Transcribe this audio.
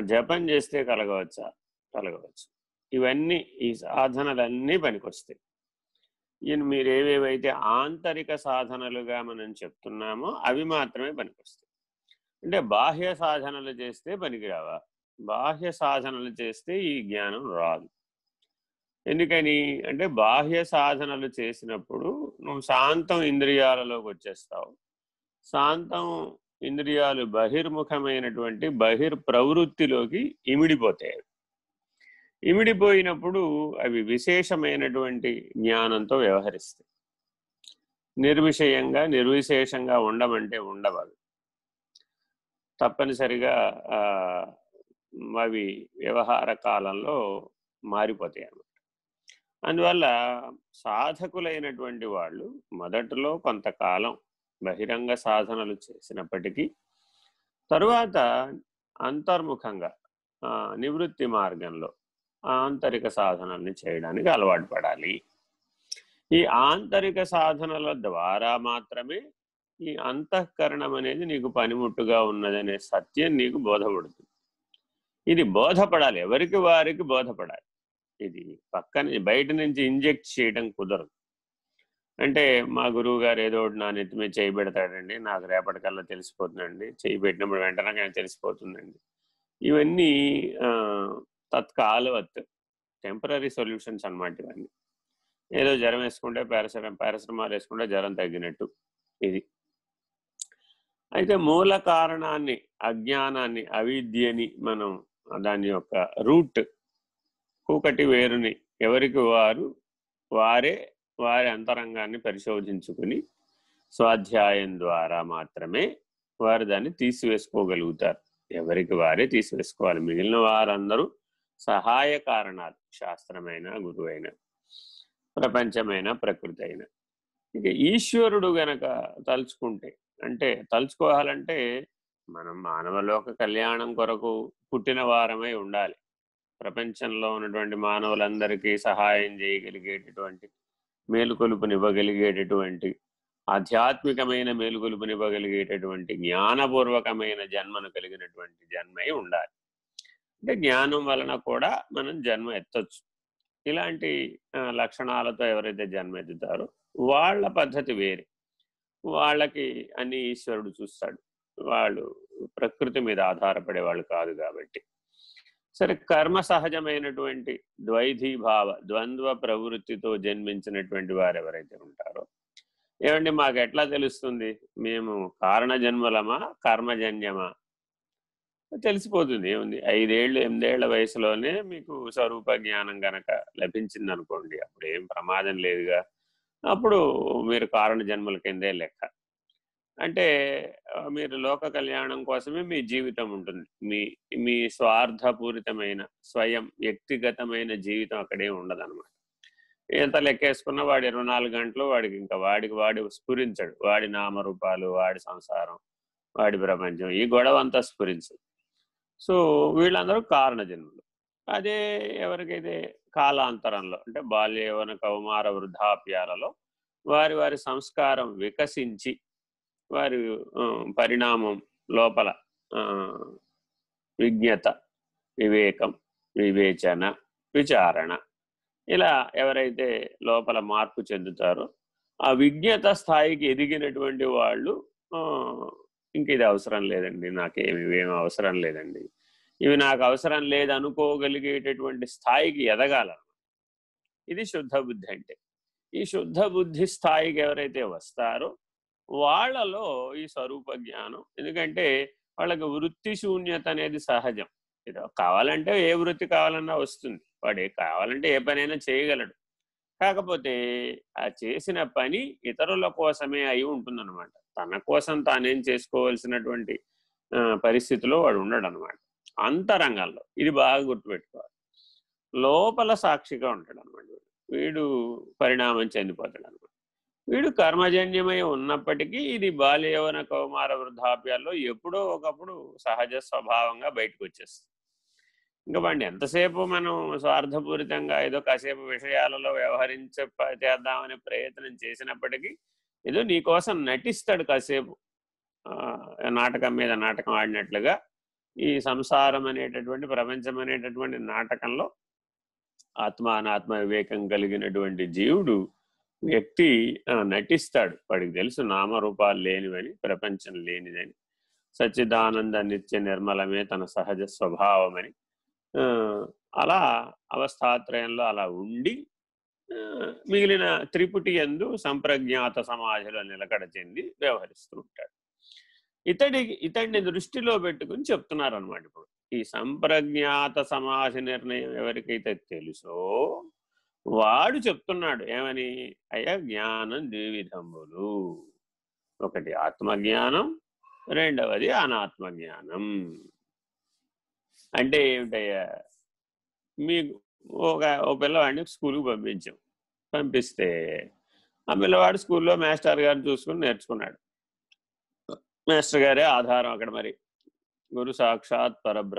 జపం చేస్తే కలగవచ్చా? కలగవచ్చు. ఇవన్నీ ఈ సాధనలన్నీ పనికొస్తాయి. ఈయన మీరు ఏవేవైతే ఆంతరిక సాధనలుగా మనం చెప్తున్నామో అవి మాత్రమే పనికొస్తాయి. అంటే బాహ్య సాధనలు చేస్తే పనికిరావా? బాహ్య సాధనలు చేస్తే ఈ జ్ఞానం రాదు. ఎందుకని? అంటే బాహ్య సాధనలు చేసినప్పుడు నువ్వు శాంతం ఇంద్రియాలలోకి వచ్చేస్తావు. శాంతం ఇంద్రియాలు బహిర్ముఖమైనటువంటి బహిర్ ప్రవృత్తిలోకి ఇమిడిపోతాయి. ఇమిడిపోయినప్పుడు అవి విశేషమైనటువంటి జ్ఞానంతో వ్యవహరిస్తాయి. నిర్విషయంగా నిర్విశేషంగా ఉండమంటే ఉండవాలి తప్పనిసరిగా అవి వ్యవహార కాలంలో మారిపోతాయి అన్నమాట. అందువల్ల సాధకులైనటువంటి వాళ్ళు మొదట్లో కొంతకాలం బహిరంగ సాధనలు చేసినప్పటికీ తరువాత అంతర్ముఖంగా నివృత్తి మార్గంలో ఆంతరిక సాధనల్ని చేయడానికి అలవాటు పడాలి. ఈ ఆంతరిక సాధనల ద్వారా మాత్రమే ఈ అంతఃకరణం అనేది నీకు పనిముట్టుగా ఉన్నదనే సత్యం నీకు బోధపడుతుంది. ఇది బోధపడాలి ఎవరికి వారికి బోధపడాలి. ఇది పక్కన బయట నుంచి ఇంజెక్ట్ చేయడం కుదరదు. అంటే మా గురువు గారు ఏదో ఒకటి నా నెత్తి మీద చేయి పెడతాడండి. నాకు రేపటికల్లా తెలిసిపోతుందండి. చేయి పెట్టినప్పుడు వెంటనే తెలిసిపోతుందండి. ఇవన్నీ తత్కాలవత్ టెంపరీ సొల్యూషన్స్ అనమాట ఇవన్నీ. ఏదో జ్వరం వేసుకుంటే పారాసెటం పారాసెటమాల్ వేసుకుంటే జ్వరం తగ్గినట్టు ఇది. అయితే మూల కారణాన్ని అజ్ఞానాన్ని అవిద్యని మనం దాని యొక్క రూట్ కూకటి వేరుని ఎవరికి వారు? వారే వారి అంతరంగాన్ని పరిశోధించుకుని స్వాధ్యాయం ద్వారా మాత్రమే వారు దాన్ని తీసివేసుకోగలుగుతారు. ఎవరికి వారే తీసివేసుకోవాలి. మిగిలిన వారందరూ సహాయ కారణాలు శాస్త్రమైన గురువైన ప్రపంచమైన ప్రకృతి అయిన. ఇక ఈశ్వరుడు గనక తలుచుకుంటే అంటే తలుచుకోవాలంటే మనం మానవలోక కళ్యాణం కొరకు పుట్టిన వారమై ఉండాలి. ప్రపంచంలో ఉన్నటువంటి మానవులందరికీ సహాయం చేయగలిగేటటువంటి మేలుకొలుపునివ్వగలిగేటటువంటి ఆధ్యాత్మికమైన మేలుకొలుపునివ్వగలిగేటటువంటి జ్ఞానపూర్వకమైన జన్మను కలిగినటువంటి జన్మై ఉండాలి. అంటే జ్ఞానం వలన కూడా మనం జన్మ ఎత్తొచ్చు. ఇలాంటి లక్షణాలతో ఎవరైతే జన్మ ఎత్తుతారో వాళ్ళ పద్ధతి వేరే. వాళ్ళకి అన్ని ఈశ్వరుడు చూస్తాడు. వాళ్ళు ప్రకృతి మీద ఆధారపడే వాళ్ళు కాదు కాబట్టి. సరే కర్మ సహజమైనటువంటి ద్వైధీభావ ద్వంద్వ ప్రవృత్తితో జన్మించినటువంటి వారు ఎవరైతే ఉంటారో ఏమండి మాకు ఎట్లా తెలుస్తుంది? మేము కారణ జన్మలమా కర్మజన్యమా? తెలిసిపోతుంది ఏముంది? ఐదేళ్ళు ఎనిమిదేళ్ళ వయసులోనే మీకు స్వరూప జ్ఞానం గనక లభించింది అనుకోండి అప్పుడు ఏం ప్రమాదం లేదుగా. అప్పుడు మీరు కారణ జన్మల కిందే లెక్క. అంటే మీరు లోక కళ్యాణం కోసమే మీ జీవితం ఉంటుంది. మీ మీ స్వార్థపూరితమైన స్వయం వ్యక్తిగతమైన జీవితం అక్కడే ఉండదన్నమాట. ఎంత లెక్కేసుకున్నా వాడు ఇరవై నాలుగు గంటలు వాడికి ఇంకా వాడికి వాడి స్ఫురించడు. వాడి నామరూపాలు వాడి సంసారం వాడి ప్రపంచం ఈ గొడవ అంతా స్ఫురించదు. సో వీళ్ళందరూ కారణ జన్మలు అదే ఎవరికైతే కాలాంతరంలో అంటే బాల్య యవన కౌమార వృద్ధాప్యాలలో వారి వారి సంస్కారం వికసించి వారి పరిణామం లోపల విజ్ఞత వివేకం వివేచన విచారణ. ఇలా ఎవరైతే లోపల మార్పు చెందుతారో ఆ విజ్ఞత స్థాయికి ఎదిగినటువంటి వాళ్ళు ఇంక ఇది అవసరం లేదండి నాకేమి ఇవేమి అవసరం లేదండి. ఇవి నాకు అవసరం లేదు అనుకోగలిగేటటువంటి స్థాయికి ఎదగాల. ఇది శుద్ధ బుద్ధి అంటే. ఈ శుద్ధ బుద్ధి స్థాయికి ఎవరైతే వస్తారో వాళ్ళలో ఈ స్వరూప జ్ఞానం. ఎందుకంటే వాళ్ళకి వృత్తి శూన్యత అనేది సహజం. ఏదో కావాలంటే ఏ వృత్తి కావాలన్నా వస్తుంది. వాడు కావాలంటే ఏ పనైనా చేయగలడు. కాకపోతే ఆ చేసిన పని ఇతరుల కోసమే అయి ఉంటుందన్నమాట. తన కోసం తానేం చేసుకోవాల్సినటువంటి పరిస్థితిలో వాడు ఉండడు అనమాట అంతరంగంలో ఇది బాగా గుర్తుపెట్టుకోవాలి. లోపల సాక్షిగా ఉంటాడు అనమాట వీడు పరిణామం చెందిపోతాడు అనమాట వీడు కర్మజన్యమై ఉన్నప్పటికీ ఇది బాల్యవన కౌమార వృద్ధాప్యాల్లో ఎప్పుడో ఒకప్పుడు సహజ స్వభావంగా బయటకు వచ్చేస్తుంది ఇంకా వాడిని ఎంతసేపు మనం స్వార్థపూరితంగా ఏదో కాసేపు విషయాలలో వ్యవహరించ చేద్దామనే ప్రయత్నం చేసినప్పటికీ ఏదో నీకోసం నటిస్తాడు కాసేపు. నాటకం మీద నాటకం ఆడినట్లుగా ఈ సంసారం అనేటటువంటి ప్రపంచం అనేటటువంటి నాటకంలో ఆత్మ అనాత్మ వివేకం కలిగినటువంటి జీవుడు వ్యక్తి నటిస్తాడు. వాడికి తెలుసు నామరూపాలు లేనివని ప్రపంచం లేనిదని. సచ్చిదానంద నిత్య నిర్మలమే తన సహజ స్వభావమని. అలా అవస్థాత్రయంలో అలా ఉండి మిగిలిన త్రిపుటి ఎందు సంప్రజ్ఞాత సమాధిలో నిలకడ చెంది వ్యవహరిస్తూ ఉంటాడు. ఇతడి ఇతడిని దృష్టిలో పెట్టుకుని చెప్తున్నారనమాట ఇప్పుడు. ఈ సంప్రజ్ఞాత సమాధి నిర్ణయం ఎవరికైతే తెలుసో వాడు చెప్తున్నాడు ఏమని? అయ్యా జ్ఞానం ద్విధములు ఒకటి ఆత్మజ్ఞానం రెండవది అనాత్మ జ్ఞానం అంటే ఏమిటయ్యా? మీకు ఒక ఓ పిల్లవాడిని స్కూల్కి పంపించాం. పంపిస్తే ఆ పిల్లవాడు స్కూల్లో మాస్టర్ గారిని చూసుకుని నేర్చుకున్నాడు. మాస్టర్ గారే ఆధారం అక్కడ మరి. గురు సాక్షాత్ పరబ్రహ్మ.